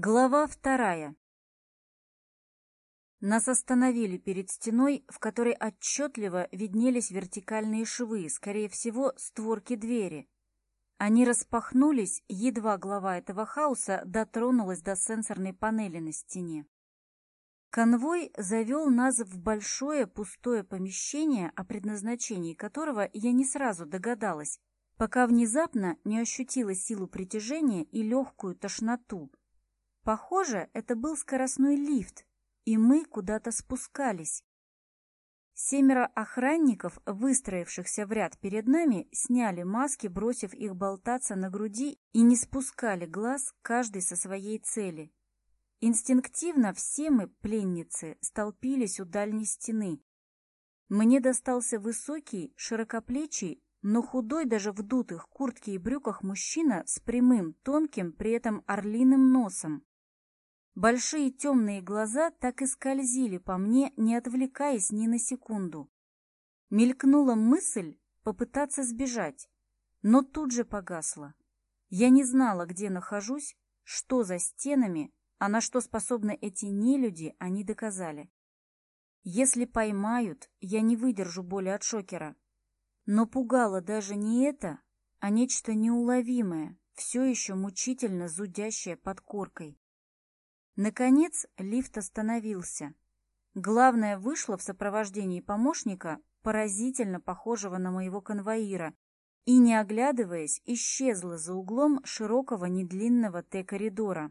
Глава вторая. Нас остановили перед стеной, в которой отчетливо виднелись вертикальные швы, скорее всего, створки двери. Они распахнулись, едва глава этого хаоса дотронулась до сенсорной панели на стене. Конвой завел нас в большое пустое помещение, о предназначении которого я не сразу догадалась, пока внезапно не ощутила силу притяжения и легкую тошноту — Похоже, это был скоростной лифт, и мы куда-то спускались. Семеро охранников, выстроившихся в ряд перед нами, сняли маски, бросив их болтаться на груди и не спускали глаз, каждый со своей цели. Инстинктивно все мы, пленницы, столпились у дальней стены. Мне достался высокий, широкоплечий, но худой даже в дутых куртке и брюках мужчина с прямым, тонким, при этом орлиным носом, Большие темные глаза так и скользили по мне, не отвлекаясь ни на секунду. Мелькнула мысль попытаться сбежать, но тут же погасла. Я не знала, где нахожусь, что за стенами, а на что способны эти нелюди, они доказали. Если поймают, я не выдержу боли от шокера. Но пугало даже не это, а нечто неуловимое, все еще мучительно зудящее под коркой. Наконец лифт остановился. Главное вышло в сопровождении помощника, поразительно похожего на моего конвоира, и, не оглядываясь, исчезла за углом широкого недлинного Т-коридора.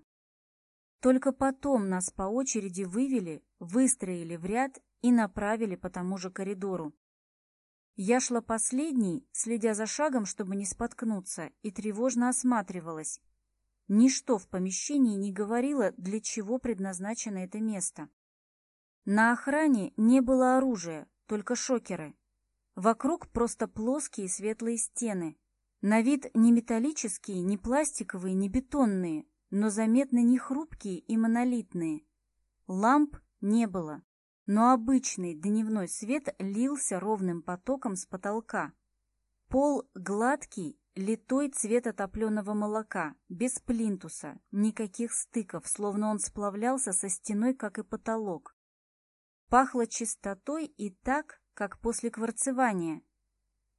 Только потом нас по очереди вывели, выстроили в ряд и направили по тому же коридору. Я шла последней, следя за шагом, чтобы не споткнуться, и тревожно осматривалась, Ничто в помещении не говорило, для чего предназначено это место. На охране не было оружия, только шокеры. Вокруг просто плоские светлые стены. На вид не металлические, не пластиковые, не бетонные, но заметно не хрупкие и монолитные. Ламп не было, но обычный дневной свет лился ровным потоком с потолка. Пол гладкий Литой цвет отопленного молока, без плинтуса, никаких стыков, словно он сплавлялся со стеной, как и потолок. Пахло чистотой и так, как после кварцевания.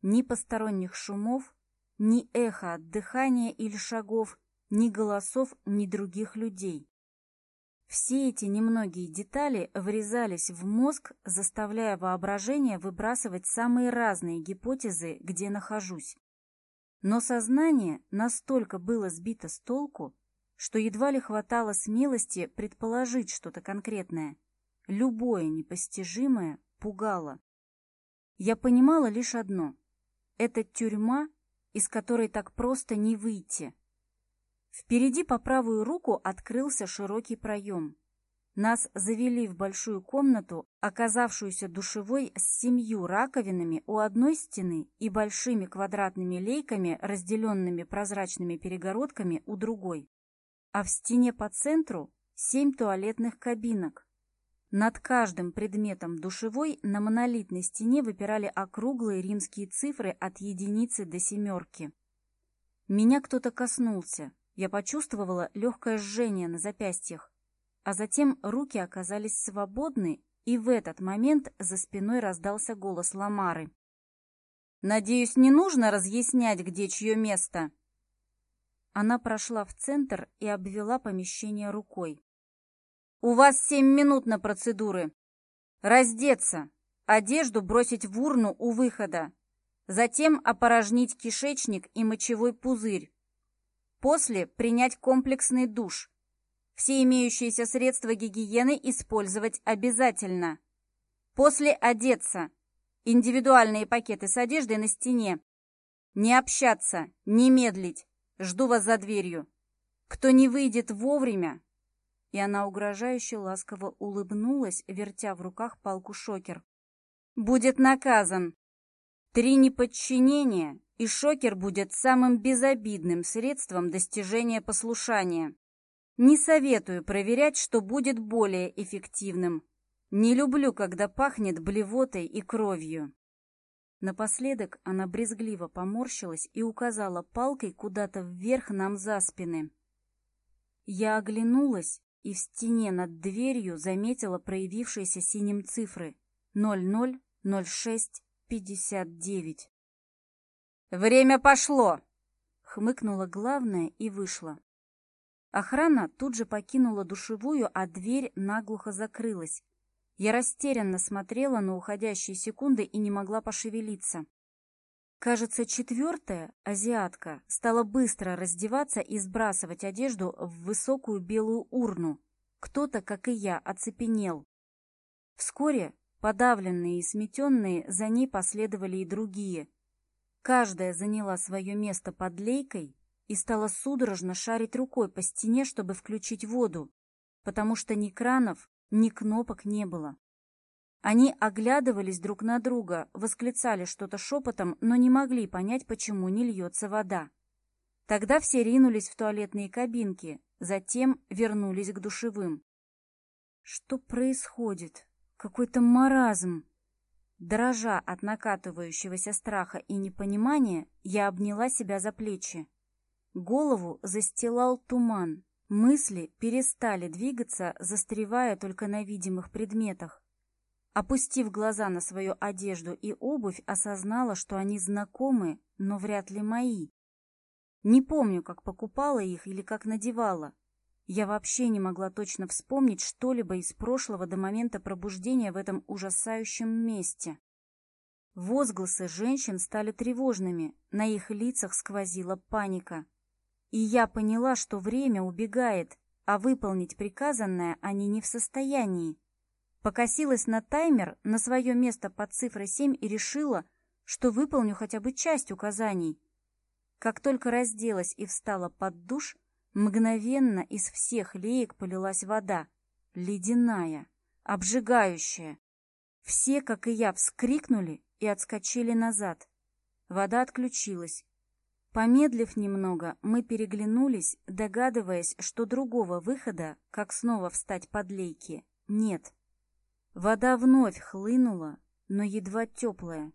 Ни посторонних шумов, ни эхо от дыхания или шагов, ни голосов, ни других людей. Все эти немногие детали врезались в мозг, заставляя воображение выбрасывать самые разные гипотезы, где нахожусь. Но сознание настолько было сбито с толку, что едва ли хватало смелости предположить что-то конкретное. Любое непостижимое пугало. Я понимала лишь одно. Это тюрьма, из которой так просто не выйти. Впереди по правую руку открылся широкий проем. Нас завели в большую комнату, оказавшуюся душевой с семью раковинами у одной стены и большими квадратными лейками, разделенными прозрачными перегородками у другой. А в стене по центру семь туалетных кабинок. Над каждым предметом душевой на монолитной стене выпирали округлые римские цифры от единицы до семерки. Меня кто-то коснулся. Я почувствовала легкое жжение на запястьях. А затем руки оказались свободны, и в этот момент за спиной раздался голос Ламары. «Надеюсь, не нужно разъяснять, где чье место?» Она прошла в центр и обвела помещение рукой. «У вас семь минут на процедуры. Раздеться, одежду бросить в урну у выхода, затем опорожнить кишечник и мочевой пузырь. После принять комплексный душ, все имеющиеся средства гигиены использовать обязательно. После одеться. Индивидуальные пакеты с одеждой на стене. Не общаться, не медлить. Жду вас за дверью. Кто не выйдет вовремя, и она угрожающе ласково улыбнулась, вертя в руках палку-шокер. «Будет наказан! Три неподчинения, и шокер будет самым безобидным средством достижения послушания!» Не советую проверять, что будет более эффективным. Не люблю, когда пахнет блевотой и кровью. Напоследок она брезгливо поморщилась и указала палкой куда-то вверх нам за спины. Я оглянулась и в стене над дверью заметила проявившиеся синим цифры 000659. «Время пошло!» — хмыкнула главная и вышла. Охрана тут же покинула душевую, а дверь наглухо закрылась. Я растерянно смотрела на уходящие секунды и не могла пошевелиться. Кажется, четвертая, азиатка, стала быстро раздеваться и сбрасывать одежду в высокую белую урну. Кто-то, как и я, оцепенел. Вскоре, подавленные и сметенные, за ней последовали и другие. Каждая заняла свое место под лейкой, и стала судорожно шарить рукой по стене, чтобы включить воду, потому что ни кранов, ни кнопок не было. Они оглядывались друг на друга, восклицали что-то шепотом, но не могли понять, почему не льется вода. Тогда все ринулись в туалетные кабинки, затем вернулись к душевым. Что происходит? Какой-то маразм. Дрожа от накатывающегося страха и непонимания, я обняла себя за плечи. Голову застилал туман. Мысли перестали двигаться, застревая только на видимых предметах. Опустив глаза на свою одежду и обувь, осознала, что они знакомы, но вряд ли мои. Не помню, как покупала их или как надевала. Я вообще не могла точно вспомнить что-либо из прошлого до момента пробуждения в этом ужасающем месте. Возгласы женщин стали тревожными, на их лицах сквозила паника и я поняла, что время убегает, а выполнить приказанное они не в состоянии. Покосилась на таймер на свое место под цифрой 7 и решила, что выполню хотя бы часть указаний. Как только разделась и встала под душ, мгновенно из всех леек полилась вода, ледяная, обжигающая. Все, как и я, вскрикнули и отскочили назад. Вода отключилась, Помедлив немного, мы переглянулись, догадываясь, что другого выхода, как снова встать под лейки, нет. Вода вновь хлынула, но едва теплая.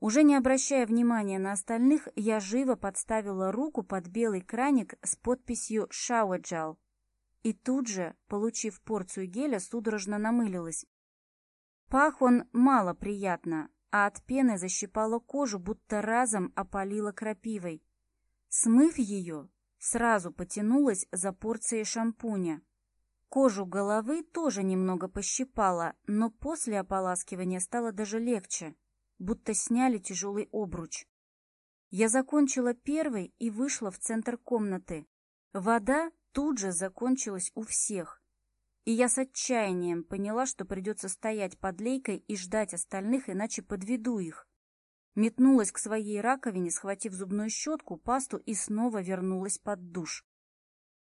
Уже не обращая внимания на остальных, я живо подставила руку под белый краник с подписью «Шауэджал». И тут же, получив порцию геля, судорожно намылилась. Пах он мало приятно, а от пены защипала кожу, будто разом опалила крапивой. Смыв ее, сразу потянулась за порцией шампуня. Кожу головы тоже немного пощипала, но после ополаскивания стало даже легче, будто сняли тяжелый обруч. Я закончила первой и вышла в центр комнаты. Вода тут же закончилась у всех и я с отчаянием поняла, что придется стоять под лейкой и ждать остальных, иначе подведу их. Метнулась к своей раковине, схватив зубную щетку, пасту и снова вернулась под душ.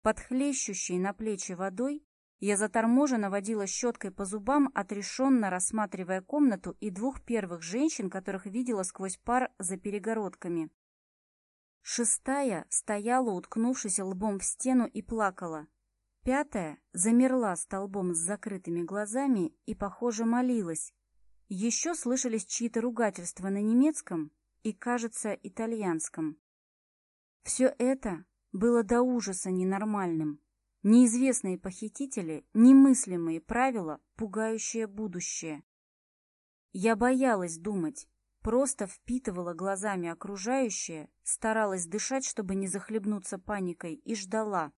Под хлещущей на плечи водой я заторможенно водила щеткой по зубам, отрешенно рассматривая комнату и двух первых женщин, которых видела сквозь пар за перегородками. Шестая стояла, уткнувшись лбом в стену, и плакала. Пятая замерла столбом с закрытыми глазами и, похоже, молилась. Еще слышались чьи-то ругательства на немецком и, кажется, итальянском. Все это было до ужаса ненормальным. Неизвестные похитители, немыслимые правила, пугающее будущее. Я боялась думать, просто впитывала глазами окружающее, старалась дышать, чтобы не захлебнуться паникой, и ждала.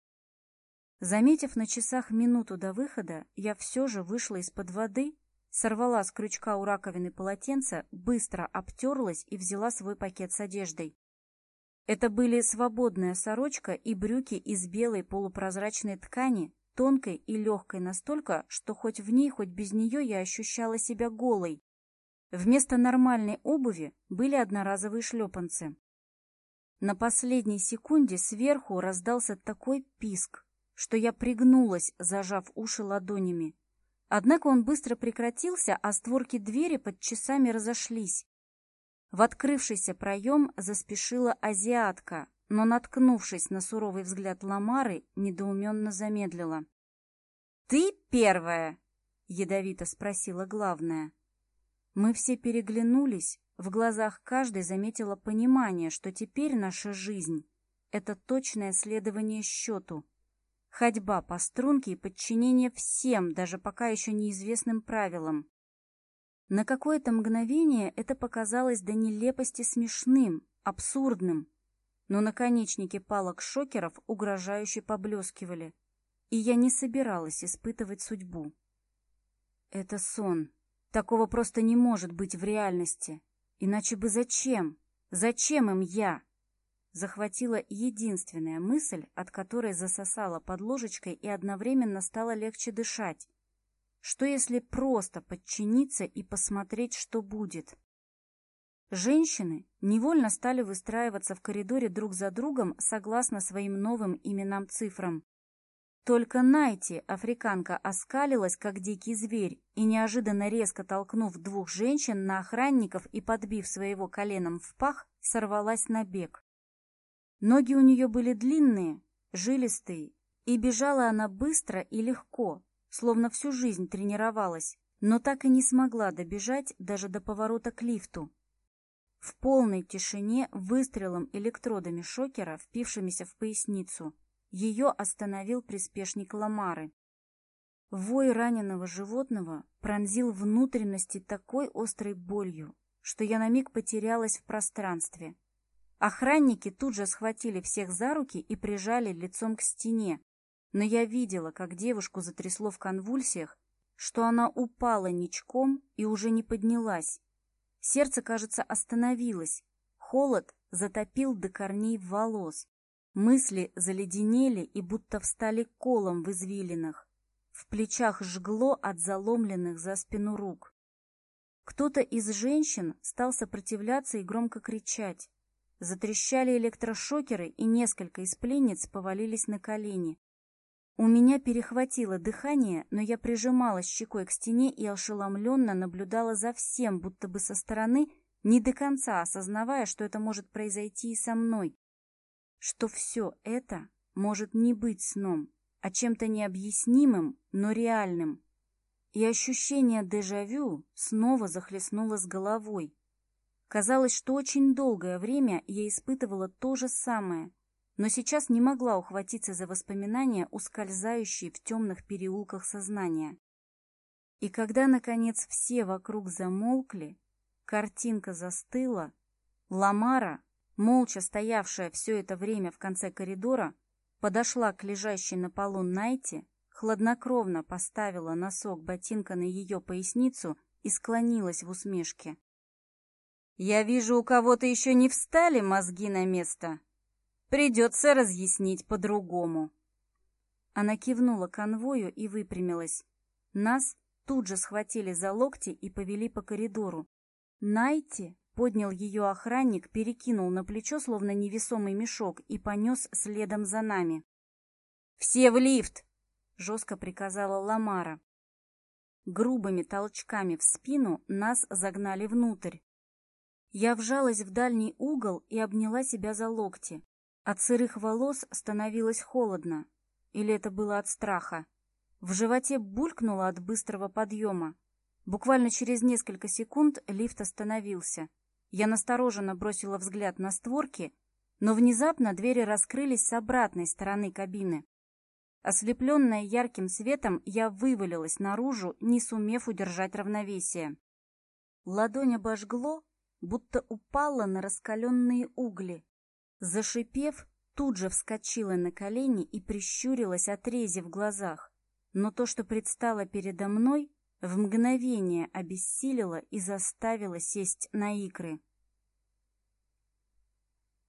Заметив на часах минуту до выхода, я все же вышла из-под воды, сорвала с крючка у раковины полотенце, быстро обтерлась и взяла свой пакет с одеждой. Это были свободная сорочка и брюки из белой полупрозрачной ткани, тонкой и легкой настолько, что хоть в ней, хоть без нее я ощущала себя голой. Вместо нормальной обуви были одноразовые шлепанцы. На последней секунде сверху раздался такой писк, что я пригнулась, зажав уши ладонями. Однако он быстро прекратился, а створки двери под часами разошлись. В открывшийся проем заспешила азиатка, но, наткнувшись на суровый взгляд Ламары, недоуменно замедлила. «Ты первая!» — ядовито спросила главная. Мы все переглянулись, в глазах каждой заметила понимание, что теперь наша жизнь — это точное следование счету — Ходьба по струнке и подчинение всем, даже пока еще неизвестным правилам. На какое-то мгновение это показалось до нелепости смешным, абсурдным. Но наконечники палок шокеров угрожающе поблескивали, и я не собиралась испытывать судьбу. Это сон. Такого просто не может быть в реальности. Иначе бы зачем? Зачем им я? захватила единственная мысль, от которой засосала под ложечкой и одновременно стало легче дышать. Что если просто подчиниться и посмотреть, что будет? Женщины невольно стали выстраиваться в коридоре друг за другом согласно своим новым именам-цифрам. Только Найти, африканка, оскалилась, как дикий зверь, и, неожиданно резко толкнув двух женщин на охранников и подбив своего коленом в пах, сорвалась на бег. Ноги у нее были длинные, жилистые, и бежала она быстро и легко, словно всю жизнь тренировалась, но так и не смогла добежать даже до поворота к лифту. В полной тишине выстрелом электродами шокера, впившимися в поясницу, ее остановил приспешник Ламары. Вой раненого животного пронзил внутренности такой острой болью, что я на миг потерялась в пространстве. Охранники тут же схватили всех за руки и прижали лицом к стене. Но я видела, как девушку затрясло в конвульсиях, что она упала ничком и уже не поднялась. Сердце, кажется, остановилось. Холод затопил до корней волос. Мысли заледенели и будто встали колом в извилинах. В плечах жгло от заломленных за спину рук. Кто-то из женщин стал сопротивляться и громко кричать. Затрещали электрошокеры, и несколько из пленниц повалились на колени. У меня перехватило дыхание, но я прижималась щекой к стене и ошеломленно наблюдала за всем, будто бы со стороны, не до конца осознавая, что это может произойти и со мной. Что все это может не быть сном, а чем-то необъяснимым, но реальным. И ощущение дежавю снова захлестнуло с головой. Казалось, что очень долгое время я испытывала то же самое, но сейчас не могла ухватиться за воспоминания, ускользающие в темных переулках сознания. И когда, наконец, все вокруг замолкли, картинка застыла, Ламара, молча стоявшая все это время в конце коридора, подошла к лежащей на полу Найте, хладнокровно поставила носок ботинка на ее поясницу и склонилась в усмешке. Я вижу, у кого-то еще не встали мозги на место. Придется разъяснить по-другому. Она кивнула конвою и выпрямилась. Нас тут же схватили за локти и повели по коридору. Найти поднял ее охранник, перекинул на плечо, словно невесомый мешок, и понес следом за нами. «Все в лифт!» — жестко приказала Ламара. Грубыми толчками в спину нас загнали внутрь. Я вжалась в дальний угол и обняла себя за локти. От сырых волос становилось холодно. Или это было от страха? В животе булькнуло от быстрого подъема. Буквально через несколько секунд лифт остановился. Я настороженно бросила взгляд на створки, но внезапно двери раскрылись с обратной стороны кабины. Ослепленная ярким светом, я вывалилась наружу, не сумев удержать равновесие. Ладонь обожгло, будто упала на раскаленные угли. Зашипев, тут же вскочила на колени и прищурилась от рези в глазах. Но то, что предстало передо мной, в мгновение обессилило и заставило сесть на икры.